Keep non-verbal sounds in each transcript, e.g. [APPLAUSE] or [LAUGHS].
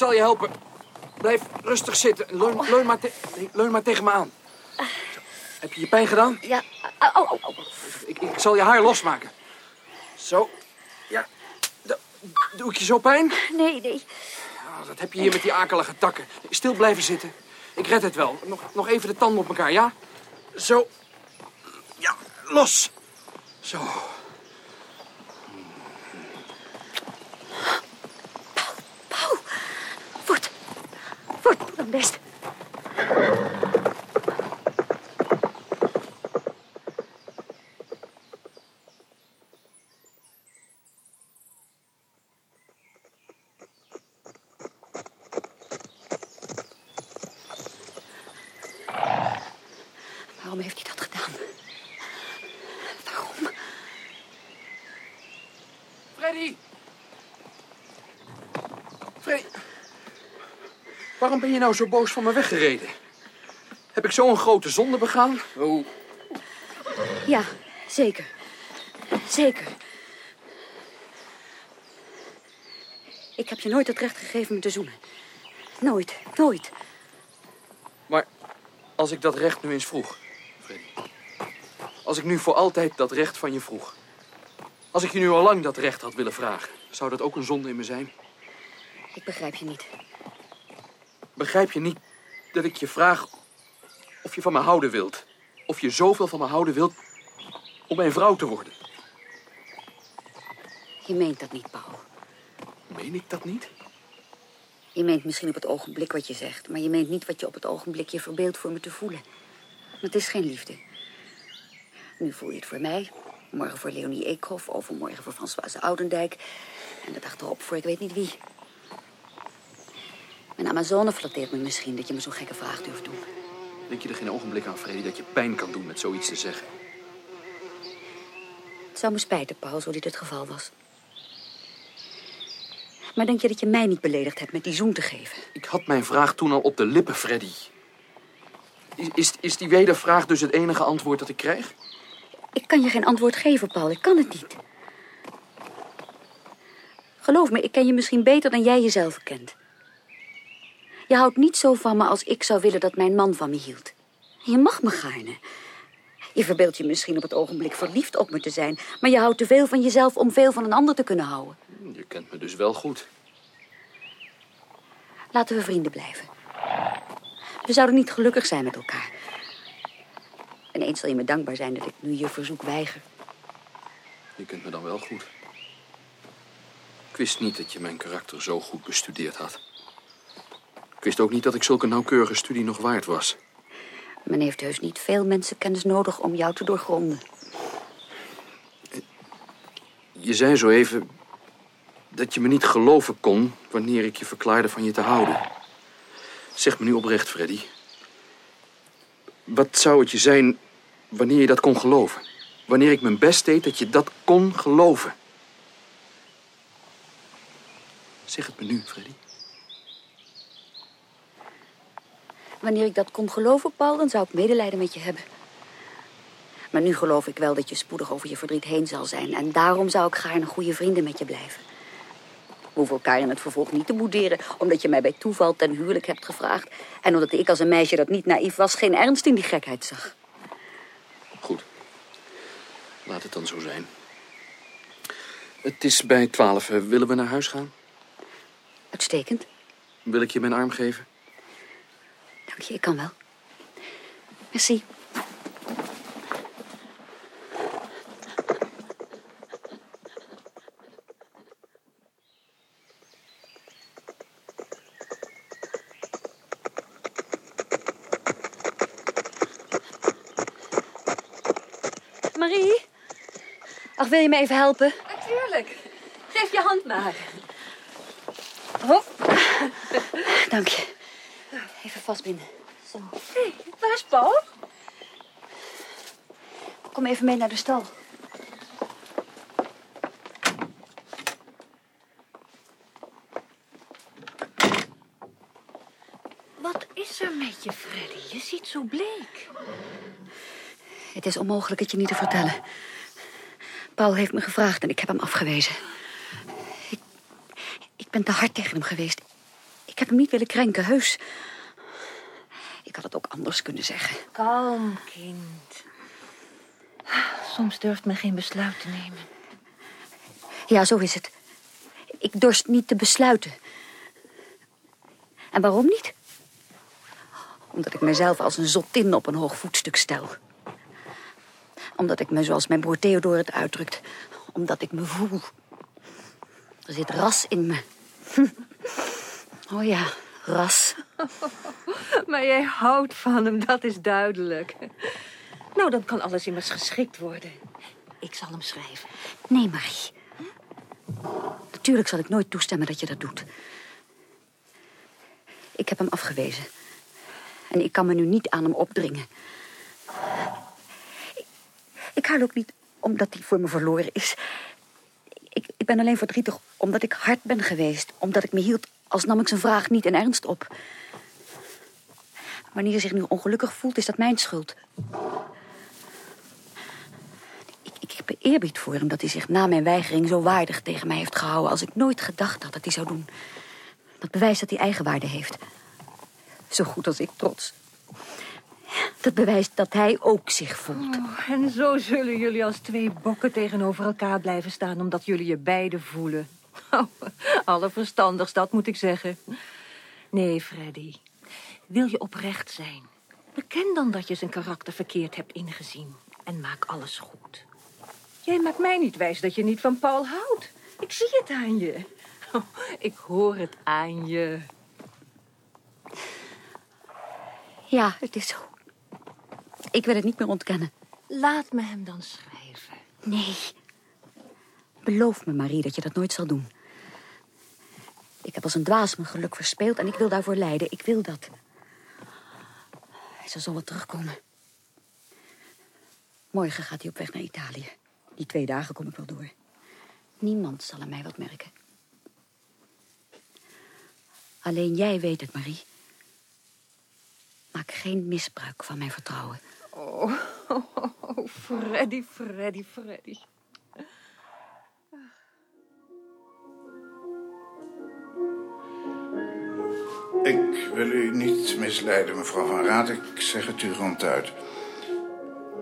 zal je helpen. Blijf rustig zitten. Leun, leun, maar, te- leun maar tegen me aan. Zo. Heb je je pijn gedaan? Ja, au. Ik, ik zal je haar losmaken. Zo. Ja. Do- Doe ik je zo pijn? Nee, nee. Dat heb je hier met die akelige takken. Stil blijven zitten. Ik red het wel. Nog, nog even de tanden op elkaar, ja? Zo. Ja, los. Zo. Paul, voort. Voort, doe dan best. Waarom heeft hij dat gedaan? Waarom? Freddy! Freddy! Waarom ben je nou zo boos van me weggereden? Heb ik zo'n grote zonde begaan? Oh, Ja, zeker. Zeker. Ik heb je nooit het recht gegeven me te zoenen. Nooit, nooit. maar als ik dat recht nu eens vroeg, Freddy. Als ik nu voor altijd dat recht van je vroeg. Als ik je nu al lang dat recht had willen vragen, zou dat ook een zonde in me zijn? Ik begrijp je niet. Begrijp je niet dat ik je vraag of je van me houden wilt? Of je zoveel van me houden wilt om mijn vrouw te worden? Je meent dat niet, Paul. Meen ik dat niet? Je meent misschien op het ogenblik wat je zegt, maar je meent niet wat je op het ogenblik je verbeeldt voor me te voelen. Het is geen liefde. Nu voel je het voor mij, morgen voor Leonie Eekhoff, overmorgen voor Françoise Oudendijk en de dag erop voor ik weet niet wie. Mijn Amazone flatteert me misschien dat je me zo'n gekke vraag durft doen. Denk je er geen ogenblik aan, Freddy, dat je pijn kan doen met zoiets te zeggen? Het zou me spijten, Paul, zo dit het geval was. Maar denk je dat je mij niet beledigd hebt met die zoen te geven? Ik had mijn vraag toen al op de lippen, Freddy. Is, is, is die wedervraag dus het enige antwoord dat ik krijg? Ik kan je geen antwoord geven, Paul. Ik kan het niet. Geloof me, ik ken je misschien beter dan jij jezelf kent. Je houdt niet zo van me als ik zou willen dat mijn man van me hield. Je mag me gaarne. Je verbeeldt je misschien op het ogenblik verliefd op me te zijn... maar je houdt te veel van jezelf om veel van een ander te kunnen houden. Je kent me dus wel goed. Laten we vrienden blijven. We zouden niet gelukkig zijn met elkaar. En eens zal je me dankbaar zijn dat ik nu je verzoek weiger. Je kent me dan wel goed. Ik wist niet dat je mijn karakter zo goed bestudeerd had. Ik wist ook niet dat ik zulke nauwkeurige studie nog waard was. Men heeft heus niet veel mensenkennis nodig om jou te doorgronden. Je zei zo even dat je me niet geloven kon wanneer ik je verklaarde van je te houden. Zeg me nu oprecht, Freddy. Wat zou het je zijn wanneer je dat kon geloven? Wanneer ik mijn best deed dat je dat kon geloven? Zeg het me nu, Freddy. Wanneer ik dat kon geloven, Paul, dan zou ik medelijden met je hebben. Maar nu geloof ik wel dat je spoedig over je verdriet heen zal zijn. En daarom zou ik gaarne goede vrienden met je blijven. We hoeven elkaar in het vervolg niet te boederen... omdat je mij bij toeval ten huwelijk hebt gevraagd... en omdat ik als een meisje dat niet naïef was... geen ernst in die gekheid zag. Goed. Laat het dan zo zijn. Het is bij twaalf. Eh, Willen we naar huis gaan? Uitstekend. Wil ik je mijn arm geven? Dank je, ik kan wel. Merci. Marie? Ach, wil je me even helpen? Natuurlijk. Geef je hand maar. Hop. Dank je. Even vastbinden. Zo. Hé, waar is Paul? Kom even mee naar de stal. Wat is er met je, Freddy? Je ziet zo bleek. Het is onmogelijk het je niet te vertellen. Paul heeft me gevraagd en ik heb hem afgewezen. Ik, ik ben te hard tegen hem geweest. Ik heb hem niet willen krenken, heus. Het ook anders kunnen zeggen. Kalm, kind. Soms durft men geen besluit te nemen. Ja, zo is het. Ik dorst niet te besluiten. En waarom niet? Omdat ik mezelf als een zottin op een hoog voetstuk stel. Omdat ik me, zoals mijn broer Theodor het uitdrukt... omdat ik me voel. Er zit ras in me. [LAUGHS] Oh ja, ras. [LAUGHS] Maar jij houdt van hem, dat is duidelijk. Nou, dan kan alles immers geschikt worden. Ik zal hem schrijven. Nee, Marie. Natuurlijk zal ik nooit toestemmen dat je dat doet. Ik heb hem afgewezen. En ik kan me nu niet aan hem opdringen. Ik, ik huil ook niet omdat hij voor me verloren is. Ik, ik ben alleen verdrietig omdat ik hard ben geweest. Omdat ik me hield als nam ik zijn vraag niet in ernst op. Wanneer hij zich nu ongelukkig voelt, is dat mijn schuld. Ik, ik heb eerbied voor hem dat hij zich na mijn weigering zo waardig tegen mij heeft gehouden... als ik nooit gedacht had dat hij zou doen. Dat bewijst dat hij eigenwaarde heeft. Zo goed als ik trots. Dat bewijst dat hij ook zich voelt. Oh, en zo zullen jullie als twee bokken tegenover elkaar blijven staan... omdat jullie je beiden voelen. [LAUGHS] Oh, allerverstandigst, dat moet ik zeggen. Nee, Freddy. Wil je oprecht zijn? Beken dan dat je zijn karakter verkeerd hebt ingezien. En maak alles goed. Jij maakt mij niet wijs dat je niet van Paul houdt. Ik zie het aan je. Oh, [LAUGHS] ik hoor het aan je. Ja, het is zo. Ik wil het niet meer ontkennen. Laat me hem dan schrijven. Nee. Beloof me, Marie, dat je dat nooit zal doen. Ik heb als een dwaas mijn geluk verspeeld en ik wil daarvoor lijden. Ik wil dat. Zal wat terugkomen. Morgen gaat hij op weg naar Italië. Die twee dagen kom ik wel door. Niemand zal aan mij wat merken. Alleen jij weet het, Marie. Maak geen misbruik van mijn vertrouwen. Oh, [LAUGHS] oh, oh Freddy, Freddy, Freddy. Ik wil u niet misleiden, mevrouw Van Raad. Ik zeg het u ronduit.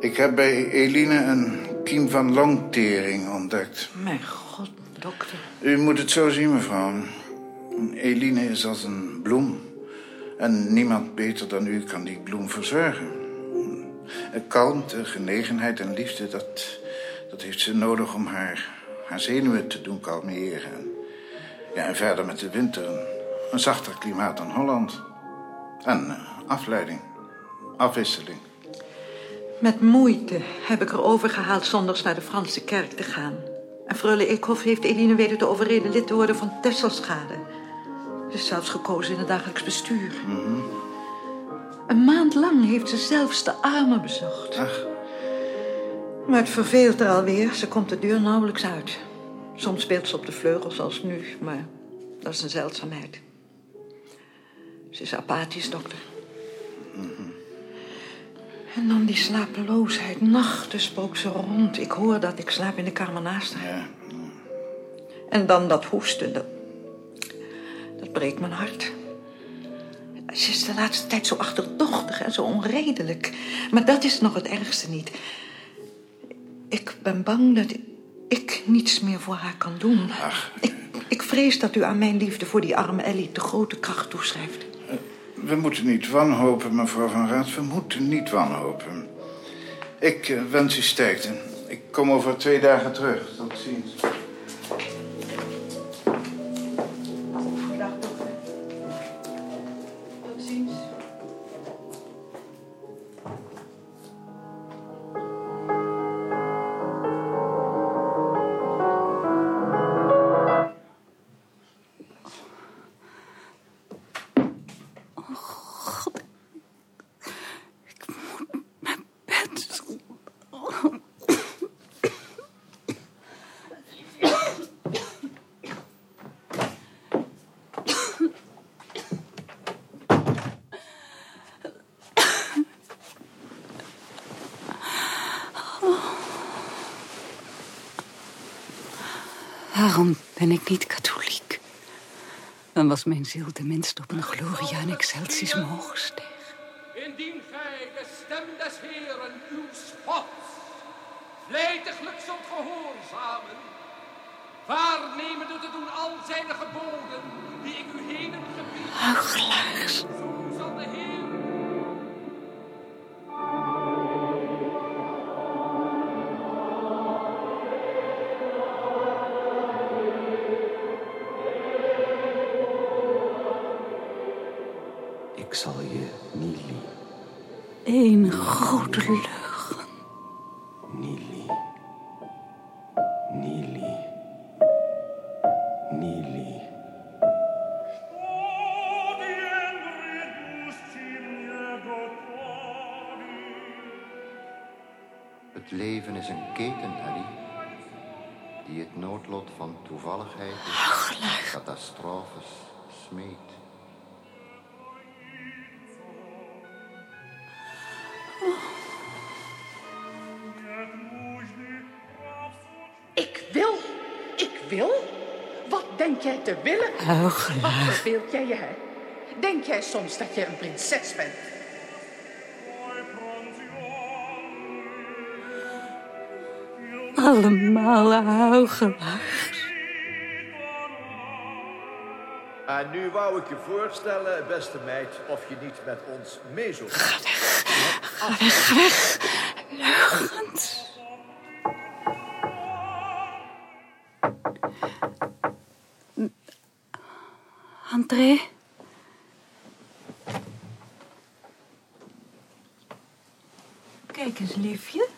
Ik heb bij Eline een kiem van longtering ontdekt. Mijn god, dokter. U moet het zo zien, mevrouw. Eline is als een bloem. En niemand beter dan u kan die bloem verzorgen. Kalmte, genegenheid en liefde, dat, dat heeft ze nodig om haar, haar zenuwen te doen kalmeren. Ja, en verder met de winter een, zachter klimaat dan Holland. En uh, afleiding, afwisseling. Met moeite heb ik er overgehaald zondags naar de Franse kerk te gaan. En freule Eekhoff heeft Eline weten te overreden lid te worden van Tesselschade. Ze is zelfs gekozen in het dagelijks bestuur. Mm -hmm. Een maand lang heeft ze zelfs de armen bezocht. Ach. Maar het verveelt er alweer. Ze komt de deur nauwelijks uit. Soms speelt ze op de vleugel zoals nu, maar dat is een zeldzaamheid. Ze is apathisch, dokter. Mm -hmm. En dan die slapeloosheid. Nachten spook ze rond. Ik hoor dat. Ik slaap in de kamer naast haar. Ja. En dan dat hoesten. Dat, dat breekt mijn hart. Ze is de laatste tijd zo achterdochtig en zo onredelijk. Maar dat is nog het ergste niet. Ik ben bang dat ik niets meer voor haar kan doen. Ach. Ik, ik vrees dat u aan mijn liefde voor die arme Ellie te grote kracht toeschrijft. We moeten niet wanhopen, mevrouw Van Raad. We moeten niet wanhopen. Ik uh, wens u sterkte. Ik kom over twee dagen terug. Tot ziens. Ben ik niet katholiek? Dan was mijn ziel tenminste op een gloria in excelsis mogen stegen. Indien gij de stem des Heeren uw spots vlijtiglijk zult gehoorzamen, waarnemende te doen al zijn geboden die ik u heden gebied, Huigelaars. Ik zal je Nili, Een wil. Wat denk jij te willen? Huigelaar. Wat verveelt jij je, hè? Denk jij soms dat je een prinses bent? Allemaal huigelaars. En nu wou ik je voorstellen, beste meid, of je niet met ons mee zult gaan. Ga weg, ga weg. Leugens. André? Kijk eens, liefje.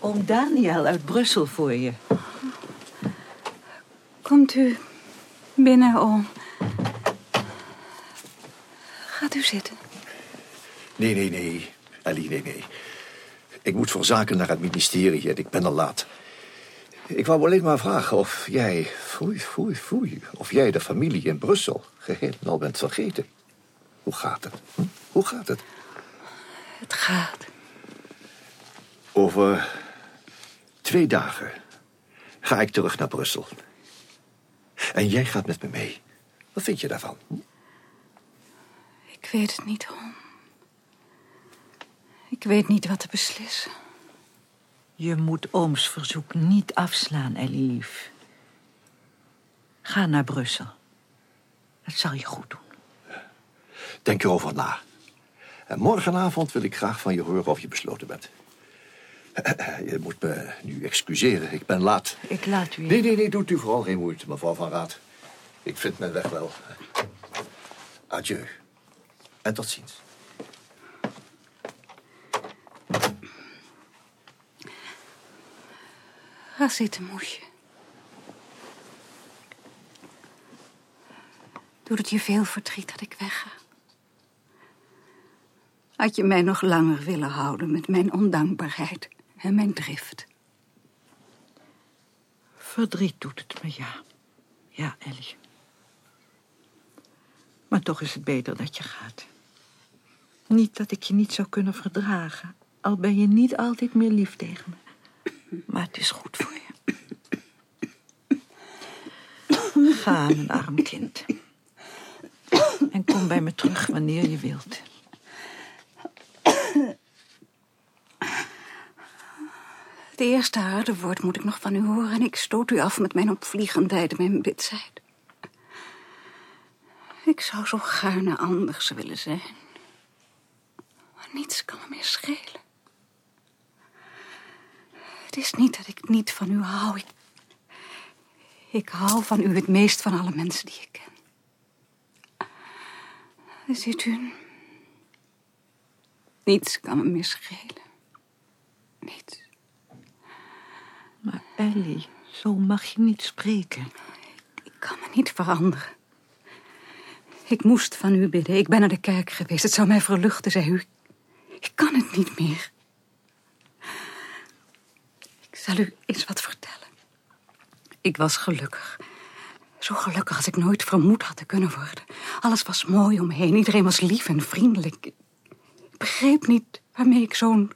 Oom Daniel uit Brussel voor je. Komt u binnen, oom. Gaat u zitten. Nee, nee, nee. Ellie, nee, nee. Ik moet voor zaken naar het ministerie en ik ben al laat. Ik wou alleen maar vragen of jij, foei, foei, foei, of jij de familie in Brussel geheel al bent vergeten. Hoe gaat het? hm? Hoe gaat het? Het gaat. Over twee dagen ga ik terug naar Brussel. En jij gaat met me mee. Wat vind je daarvan? hm? Ik weet het niet, oom. Ik weet niet wat te beslissen. Je moet ooms verzoek niet afslaan, Ellie lief. Ga naar Brussel. Het zal je goed doen. Denk erover na. En morgenavond wil ik graag van je horen of je besloten bent. [CLEARS THROAT] Je moet me nu excuseren, ik ben laat. Ik laat u... Nee, nee, nee, doet u vooral geen moeite, mevrouw Van Raad. Ik vind mijn weg wel. Adieu. En tot ziens. Ga zitten, moesje. Doet het je veel verdriet dat ik wegga? Had je mij nog langer willen houden met mijn ondankbaarheid en mijn drift? Verdriet doet het me, ja. Ja, Ellie. Maar toch is het beter dat je gaat. Niet dat ik je niet zou kunnen verdragen. Al ben je niet altijd meer lief tegen me. Maar het is goed voor je. Ga, mijn arm kind. En kom bij me terug wanneer je wilt. Het eerste harde woord moet ik nog van u horen... en ik stoot u af met mijn opvliegendheid en mijn bitsheid. Ik zou zo gaarne anders willen zijn. Maar niets kan me meer schelen. Het is niet dat ik niet van u hou. Ik, ik hou van u het meest van alle mensen die ik ken. Ziet u... Niets kan me meer schelen. Niets. Maar Ellie, zo mag je niet spreken. Ik kan me niet veranderen. Ik moest van u bidden. Ik ben naar de kerk geweest. Het zou mij verluchten, zei u. Ik kan het niet meer. Ik zal u eens wat vertellen. Ik was gelukkig. Zo gelukkig als ik nooit vermoed had te kunnen worden. Alles was mooi om me heen. Iedereen was lief en vriendelijk. Ik begreep niet waarmee ik zo'n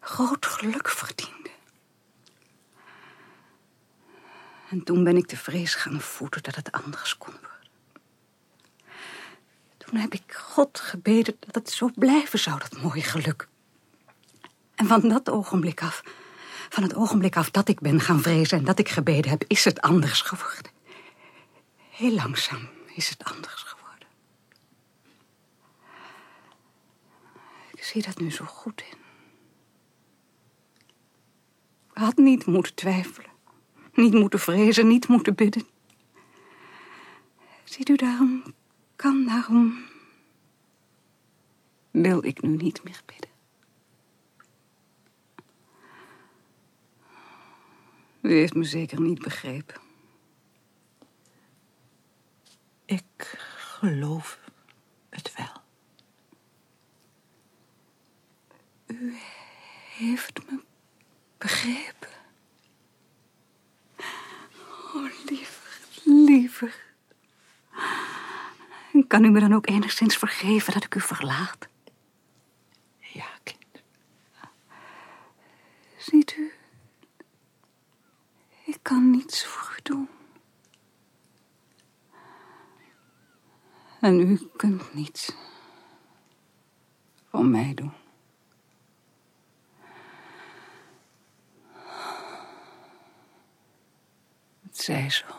groot geluk verdiende. En toen ben ik de vrees gaan voeden dat het anders kon worden. Toen heb ik God gebeden dat het zo blijven zou, dat mooie geluk. En van dat ogenblik af, van het ogenblik af dat ik ben gaan vrezen en dat ik gebeden heb, is het anders geworden. Heel langzaam is het anders geworden. Ik zie dat nu zo goed in. Ik had niet moeten twijfelen, niet moeten vrezen, niet moeten bidden. Ziet u, daarom kan, daarom wil ik nu niet meer bidden. U heeft me zeker niet begrepen. Ik geloof het wel. U heeft me begrepen. Oh, liever, liever. Kan u me dan ook enigszins vergeven dat ik u verlaat? Ja, kind. Ziet u, ik kan niets voor u doen. En u kunt niets voor mij doen. Het zij zo. [LAUGHS]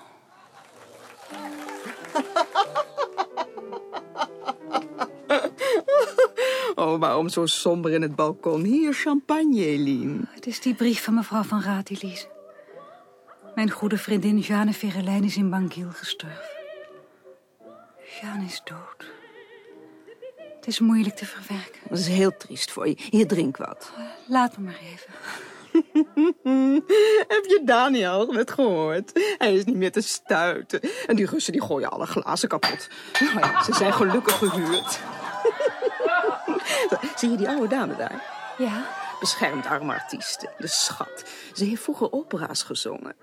Oh, waarom zo somber in het balkon? Hier, champagne, Eline. Het is die brief van mevrouw van Raad, Elise. Mijn goede vriendin Jeanne Verrelijn is in Bankiel gestorven. Jeanne is dood. Het is moeilijk te verwerken. Dat is heel triest voor je. Hier, drink wat. Laat me maar even. [LAUGHS] Heb je Daniel net gehoord? Hij is niet meer te stuiten. En die Russen die gooien alle glazen kapot. Nou ja, ze zijn gelukkig gehuurd. [LAUGHS] Zie je die oude dame daar? Ja? Beschermd arme artiesten. De schat. Ze heeft vroeger opera's gezongen.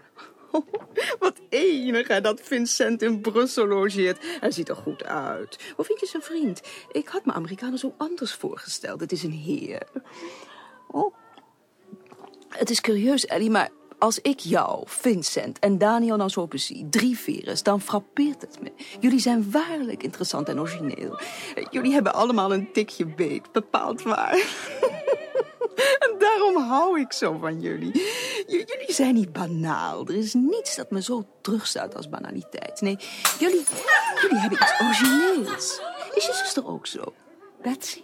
[LAUGHS] wat enig hè, dat Vincent in Brussel logeert. Hij ziet er goed uit. Hoe vind je zijn vriend? Ik had me Amerikanen zo anders voorgesteld. Het is een heer. Oh. Het is curieus, Ellie, maar als ik jou, Vincent en Daniel dan zo bezie, drie veres, dan frappeert het me. Jullie zijn waarlijk interessant en origineel. Jullie hebben allemaal een tikje beet, bepaald waar. [LAUGHS] [LAUGHS] en daarom hou ik zo van jullie. Jullie zijn niet banaal. Er is niets dat me zo terugstaat als banaliteit. Nee, jullie, jullie hebben iets origineels. Is je zuster ook zo? Betsy?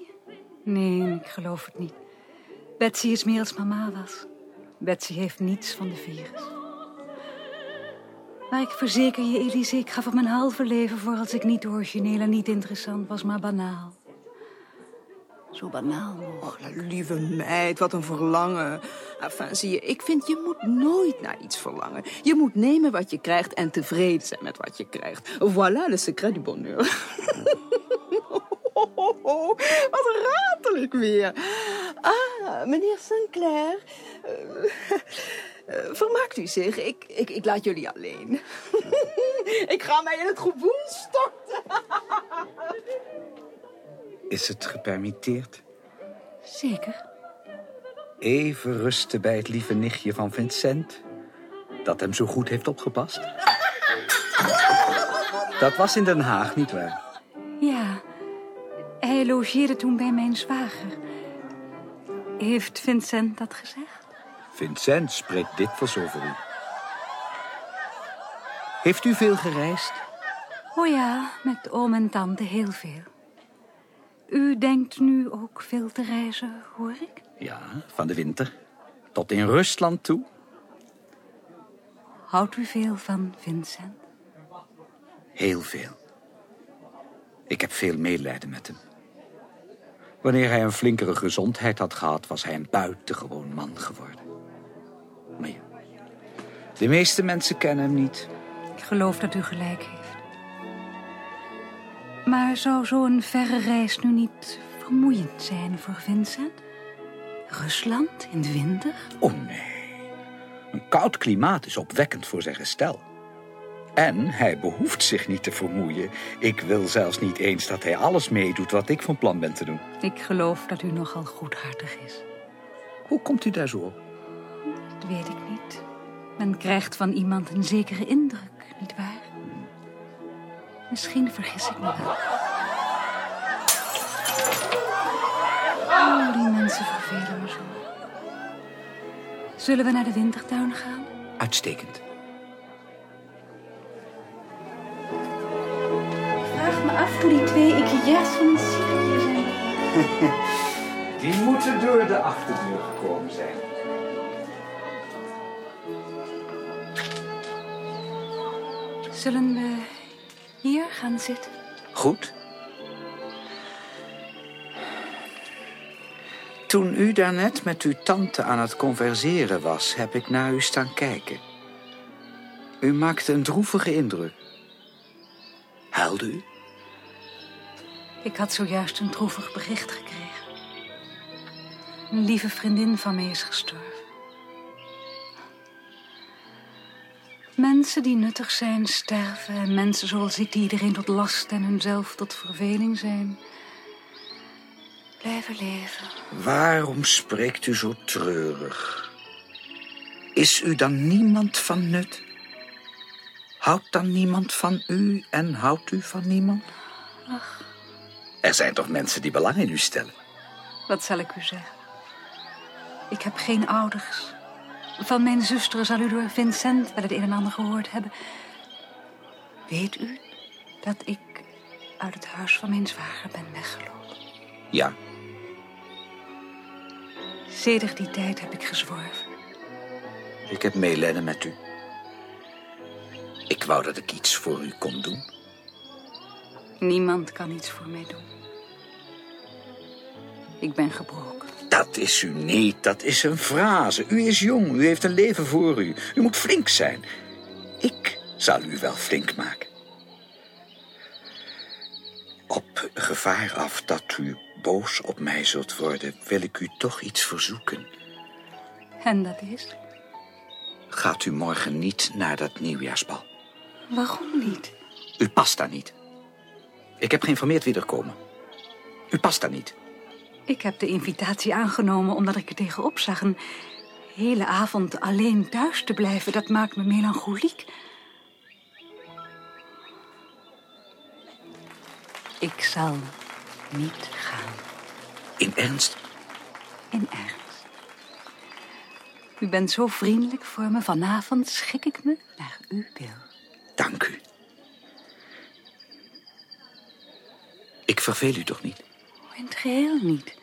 Nee, ik geloof het niet. Betsy is meer als mama was. Betsy heeft niets van de virus. Maar ik verzeker je, Elise, ik gaf er mijn halve leven voor als ik niet origineel en niet interessant was, maar banaal. Zo banaal mogelijk. Oh, lieve meid, wat een verlangen. Enfin, zie je, ik vind je moet nooit naar iets verlangen. Je moet nemen wat je krijgt en tevreden zijn met wat je krijgt. Voilà le secret du bonheur. [LAUGHS] wat ratel ik weer. Ah, meneer Sinclair. Eh, vermaakt u zich. Ik, ik, ik laat jullie alleen. [LAUGHS] ik ga mij in het gewoel storten. Is het gepermitteerd? Zeker. Even rusten bij het lieve nichtje van Vincent. Dat hem zo goed heeft opgepast. Dat was in Den Haag, nietwaar? Ja, hij logeerde toen bij mijn zwager. Heeft Vincent dat gezegd? Vincent spreekt dikwijls over u. Heeft u veel gereisd? Oh ja, met oom en tante heel veel. U denkt nu ook veel te reizen, hoor ik? Ja, van de winter. Tot in Rusland toe. Houdt u veel van Vincent? Heel veel. Ik heb veel medelijden met hem. Wanneer hij een flinkere gezondheid had gehad... was hij een buitengewoon man geworden. Maar ja, de meeste mensen kennen hem niet. Ik geloof dat u gelijk heeft. Maar zou zo'n verre reis nu niet vermoeiend zijn voor Vincent? Rusland in de winter? Oh nee. Een koud klimaat is opwekkend voor zijn gestel. En hij behoeft zich niet te vermoeien. Ik wil zelfs niet eens dat hij alles meedoet wat ik van plan ben te doen. Ik geloof dat u nogal goedhartig is. Hoe komt u daar zo op? Dat weet ik niet. Men krijgt van iemand een zekere indruk, nietwaar? Misschien vergis ik me wel. Oh, die mensen vervelen me zo. Zullen we naar de wintertuin gaan? Uitstekend. Ik vraag me af hoe die twee ikkejaars van de serie zijn. [LAUGHS] Die moeten door de achterdeur gekomen zijn. Zullen we hier gaan zitten? Goed. Toen u daarnet met uw tante aan het converseren was, heb ik naar u staan kijken. U maakte een droevige indruk. Huilde u? Ik had zojuist een droevig bericht gekregen. Een lieve vriendin van mij is gestorven. Mensen die nuttig zijn, sterven. En mensen zoals ik, die iedereen tot last en hunzelf tot verveling zijn, blijven leven. Waarom spreekt u zo treurig? Is u dan niemand van nut? Houdt dan niemand van u en houdt u van niemand? Ach, Er zijn toch mensen die belang in u stellen? wat zal ik u zeggen? Ik heb geen ouders. Van mijn zuster zal u door Vincent wel het een en ander gehoord hebben. Weet u dat ik uit het huis van mijn zwager ben weggelopen? Ja, Sedert die tijd heb ik gezworven. ik heb medelijden met u. Ik wou dat ik iets voor u kon doen. Niemand kan iets voor mij doen. Ik ben gebroken. Dat is u niet, dat is een frase. U is jong, u heeft een leven voor u. U moet flink zijn. Ik zal u wel flink maken. Op gevaar af dat u boos op mij zult worden, wil ik u toch iets verzoeken. En dat is? Gaat u morgen niet naar dat nieuwjaarsbal? Waarom niet? U past daar niet. Ik heb geïnformeerd wie er komen. U past daar niet. Ik heb de invitatie aangenomen omdat ik er tegenop zag. Een hele avond alleen thuis te blijven, dat maakt me melancholiek. Ik zal niet gaan. In ernst? In ernst. U bent zo vriendelijk voor me. Vanavond schik ik me naar uw wil. Dank u. Ik verveel u toch niet? In het geheel niet.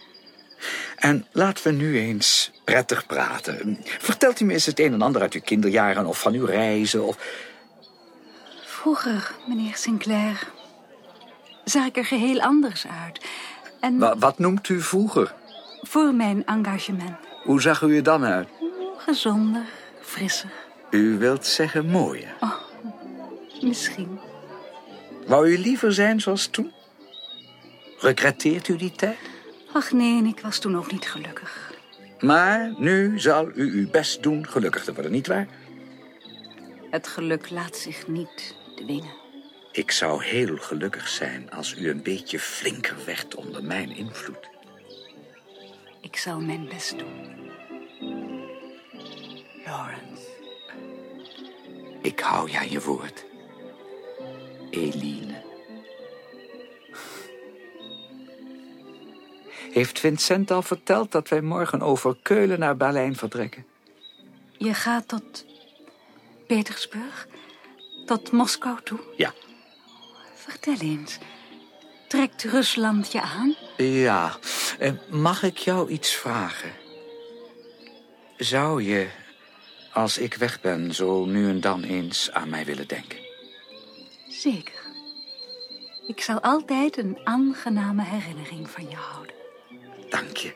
En laten we nu eens prettig praten. Vertelt u me eens het een en ander uit uw kinderjaren of van uw reizen of... Vroeger, meneer Sinclair, zag ik er geheel anders uit. En Wa- wat noemt u vroeger? voor mijn engagement. Hoe zag u er dan uit? Gezonder, frisser, U wilt zeggen mooier. misschien. Wou u liever zijn zoals toen? Regretteert u die tijd? Ach nee, ik was toen ook niet gelukkig. Maar nu zal u uw best doen gelukkig te worden, nietwaar? Het geluk laat zich niet dwingen. Ik zou heel gelukkig zijn als u een beetje flinker werd onder mijn invloed. Ik zal mijn best doen. Lawrence. Ik hou je aan je woord. Eline. Heeft Vincent al verteld dat wij morgen over Keulen naar Berlijn vertrekken? Je gaat tot Petersburg? Tot Moskou toe? Ja. Vertel eens. Trekt Rusland je aan? Ja. Eh, Mag ik jou iets vragen? Zou je, als ik weg ben, zo nu en dan eens aan mij willen denken? Zeker. Ik zal altijd een aangename herinnering van je houden. Dank je.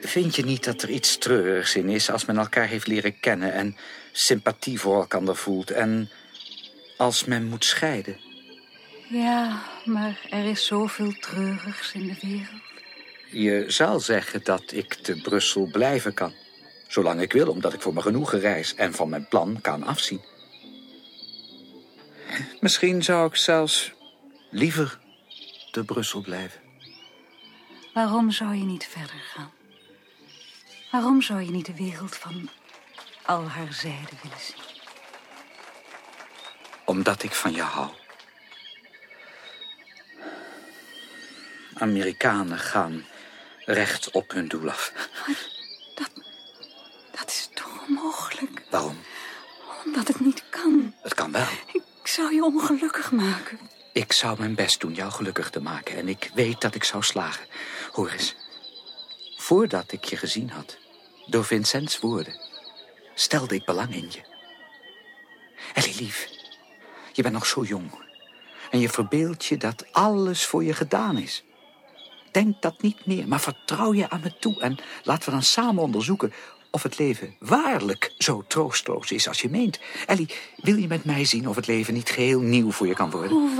Vind je niet dat er iets treurigs in is als men elkaar heeft leren kennen en sympathie voor elkaar voelt en als men moet scheiden? Ja, maar er is zoveel treurigs in de wereld. Je zal zeggen dat ik te Brussel blijven kan. Zolang ik wil, omdat ik voor mijn genoegen reis en van mijn plan kan afzien. Misschien zou ik zelfs liever te Brussel blijven. Waarom zou je niet verder gaan? Waarom zou je niet de wereld van al haar zijden willen zien? Omdat ik van je hou. Amerikanen gaan recht op hun doel af. Dat is toch onmogelijk? Waarom? Omdat het niet kan. Het kan wel. Ik zou je ongelukkig maken. Ik zou mijn best doen jou gelukkig te maken. En ik weet dat ik zou slagen. Hoor eens. Voordat ik je gezien had, door Vincents woorden, stelde ik belang in je. Ellie, lief, je bent nog zo jong. En je verbeeldt je dat alles voor je gedaan is. Denk dat niet meer, maar vertrouw je aan me toe. En laten we dan samen onderzoeken of het leven waarlijk zo troosteloos is als je meent. Ellie, wil je met mij zien of het leven niet geheel nieuw voor je kan worden? Oh,